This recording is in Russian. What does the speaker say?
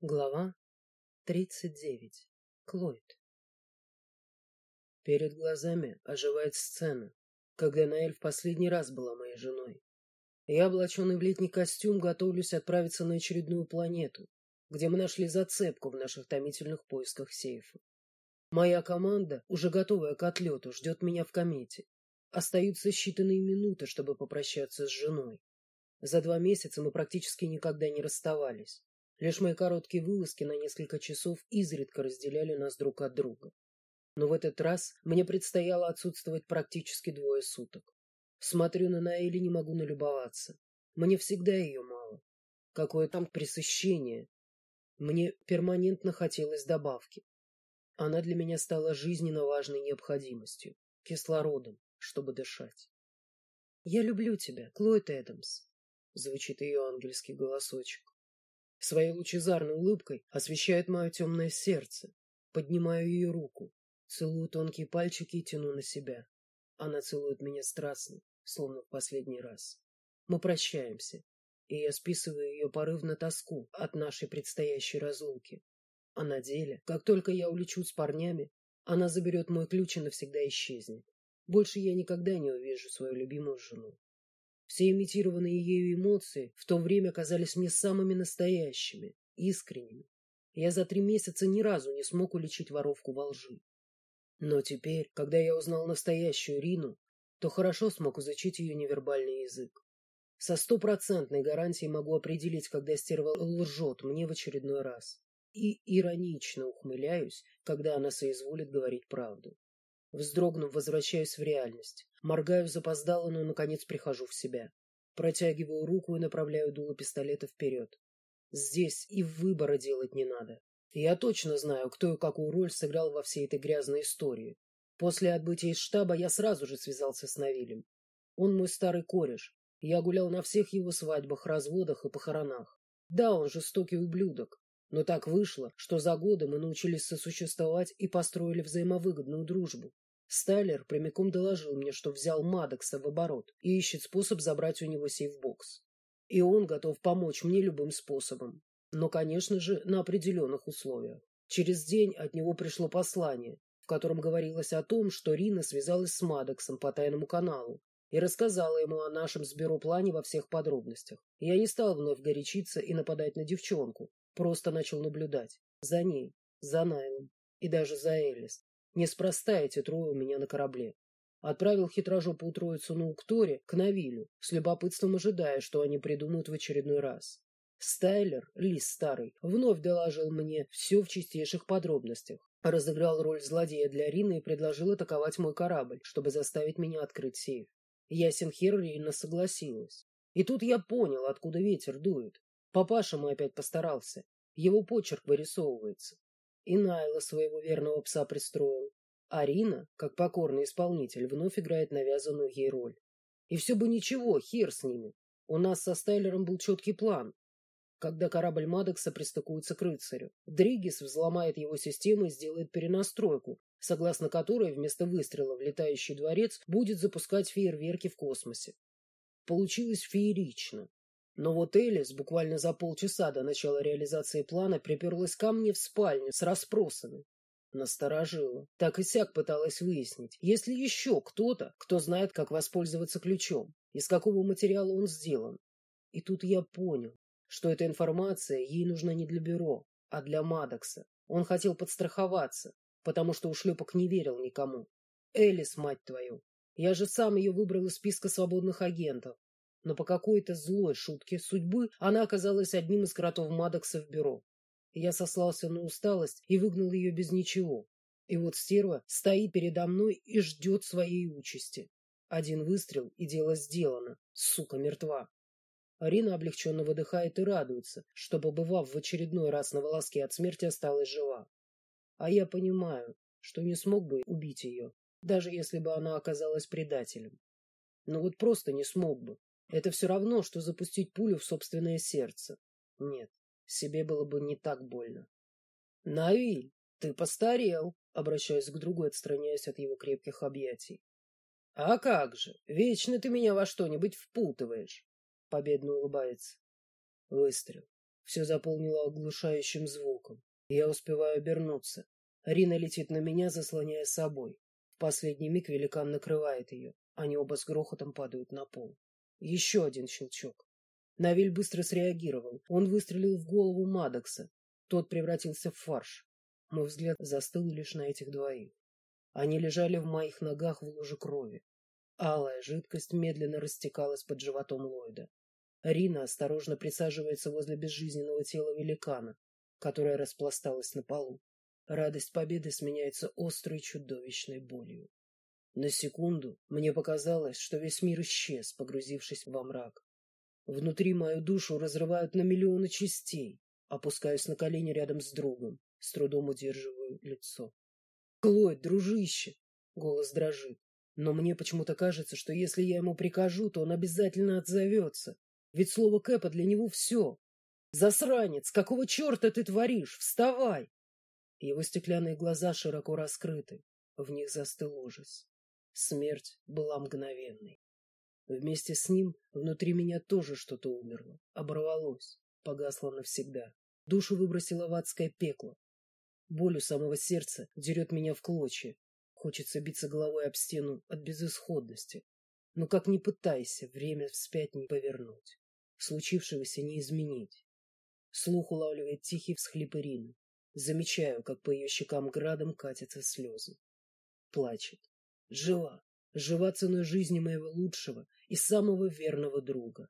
Глава 39. Клойд. Перед глазами оживает сцена, когда Наэль в последний раз была моей женой. Я, облаченный в летний костюм, готовлюсь отправиться на очередную планету, где мы нашли зацепку в наших томительных поисках сейфа. Моя команда, уже готовая к отлету, ждет меня в комете. Остаются считанные минуты, чтобы попрощаться с женой. За два месяца мы практически никогда не расставались. Лишь мои короткие вылазки на несколько часов изредка разделяли нас друг от друга. Но в этот раз мне предстояло отсутствовать практически двое суток. Смотрю на Наэли, не могу налюбоваться. Мне всегда ее мало. Какое там пресыщение. Мне перманентно хотелось добавки. Она для меня стала жизненно важной необходимостью, кислородом, чтобы дышать. «Я люблю тебя, Клойд Эдамс», — звучит ее ангельский голосочек. Своей лучезарной улыбкой освещает мое темное сердце. Поднимаю ее руку, целую тонкие пальчики и тяну на себя. Она целует меня страстно, словно в последний раз. Мы прощаемся, и я списываю ее порыв на тоску от нашей предстоящей разлуки. А на деле, как только я улечу с парнями, она заберет мой ключ и навсегда исчезнет. Больше я никогда не увижу свою любимую жену. Все имитированные ею эмоции в то время казались мне самыми настоящими, искренними. Я за три месяца ни разу не смог уличить воровку во лжи. Но теперь, когда я узнал настоящую Рину, то хорошо смог изучить ее невербальный язык. Со стопроцентной гарантией могу определить, когда стерва лжет мне в очередной раз. И иронично ухмыляюсь, когда она соизволит говорить правду. Вздрогнув, возвращаюсь в реальность. Моргаю запоздало, но, наконец, прихожу в себя. Протягиваю руку и направляю дуло пистолета вперед. Здесь и выбора делать не надо. Я точно знаю, кто и какую роль сыграл во всей этой грязной истории. После отбытия из штаба я сразу же связался с Навилем. Он мой старый кореш. Я гулял на всех его свадьбах, разводах и похоронах. Да, он жестокий ублюдок. Но так вышло, что за годы мы научились сосуществовать и построили взаимовыгодную дружбу. Стайлер прямиком доложил мне, что взял Мадокса в оборот и ищет способ забрать у него сейфбокс. И он готов помочь мне любым способом. Но, конечно же, на определенных условиях. Через день от него пришло послание, в котором говорилось о том, что Рина связалась с Мадоксом по тайному каналу и рассказала ему о нашем сбероплане во всех подробностях. Я не стал вновь горячиться и нападать на девчонку, Просто начал наблюдать. За ней, за Найлом и даже за Элис. Неспроста эти трое у меня на корабле. Отправил хитрожопую троицу на Укторе к Навилю, с любопытством ожидая, что они придумают в очередной раз. Стайлер, лис старый, вновь доложил мне все в чистейших подробностях. Разыграл роль злодея для Рины и предложил атаковать мой корабль, чтобы заставить меня открыть сейф. Ясен хер Рина согласилась. И тут я понял, откуда ветер дует. Папаша мой опять постарался. Его почерк вырисовывается. И Найла своего верного пса пристроил. Арина, как покорный исполнитель, вновь играет навязанную ей роль. И все бы ничего, хер с ними. У нас со Стайлером был четкий план. Когда корабль Мадокса пристыкуется к рыцарю, Дригис взломает его систему и сделает перенастройку, согласно которой вместо выстрела в летающий дворец будет запускать фейерверки в космосе. Получилось феерично. Но вот Элис буквально за полчаса до начала реализации плана приперлась ко мне в спальню с расспросами. Насторожила. Так и сяк пыталась выяснить, есть ли еще кто-то, кто знает, как воспользоваться ключом, из какого материала он сделан. И тут я понял, что эта информация ей нужна не для бюро, а для Мадокса. Он хотел подстраховаться, потому что у шлепок не верил никому. Элис, мать твою! Я же сам ее выбрал из списка свободных агентов, но по какой-то злой шутке судьбы она оказалась одним из кротов Мадокса в бюро. Я сослался на усталость и выгнал ее без ничего. И вот стерва стоит передо мной и ждет своей участи. Один выстрел, и дело сделано. Сука мертва. Арина облегченно выдыхает и радуется, что, побывав в очередной раз на волоске от смерти, осталась жива. А я понимаю, что не смог бы убить ее, даже если бы она оказалась предателем. Но вот просто не смог бы. Это все равно, что запустить пулю в собственное сердце. Нет, себе было бы не так больно. Навиль, ты постарел, обращаясь к другу, отстраняясь от его крепких объятий. А как же, вечно ты меня во что-нибудь впутываешь, победно улыбается. Выстрел. Все заполнило оглушающим звуком. Я успеваю обернуться. Рина летит на меня, заслоняя собой. В последний миг великан накрывает ее. Они оба с грохотом падают на пол. Еще один щелчок. Навиль быстро среагировал. Он выстрелил в голову Мадокса. Тот превратился в фарш. Мой взгляд застыл лишь на этих двоих. Они лежали в моих ногах в луже крови. Алая жидкость медленно растекалась под животом Ллойда. Рина осторожно присаживается возле безжизненного тела великана, которое распласталось на полу. Радость победы сменяется острой чудовищной болью. На секунду мне показалось, что весь мир исчез, погрузившись во мрак. Внутри мою душу разрывают на миллионы частей. Опускаюсь на колени рядом с другом, с трудом удерживаю лицо. «Клойд, дружище!» — голос дрожит. Но мне почему-то кажется, что если я ему прикажу, то он обязательно отзовется. Ведь слово Кэпа для него все. «Засранец! Какого черта ты творишь? Вставай!» Его стеклянные глаза широко раскрыты. В них застыл ужас. Смерть была мгновенной. Вместе с ним внутри меня тоже что-то умерло, оборвалось, погасло навсегда. Душу выбросило в адское пекло. Боль у самого сердца дерет меня в клочья. Хочется биться головой об стену от безысходности. Но как ни пытайся, время вспять не повернуть. Случившегося не изменить. Слух улавливает тихий всхлип Ирины. Замечаю, как по ее щекам градом катятся слезы. Плачет. Жива. Жива ценой жизни моего лучшего и самого верного друга.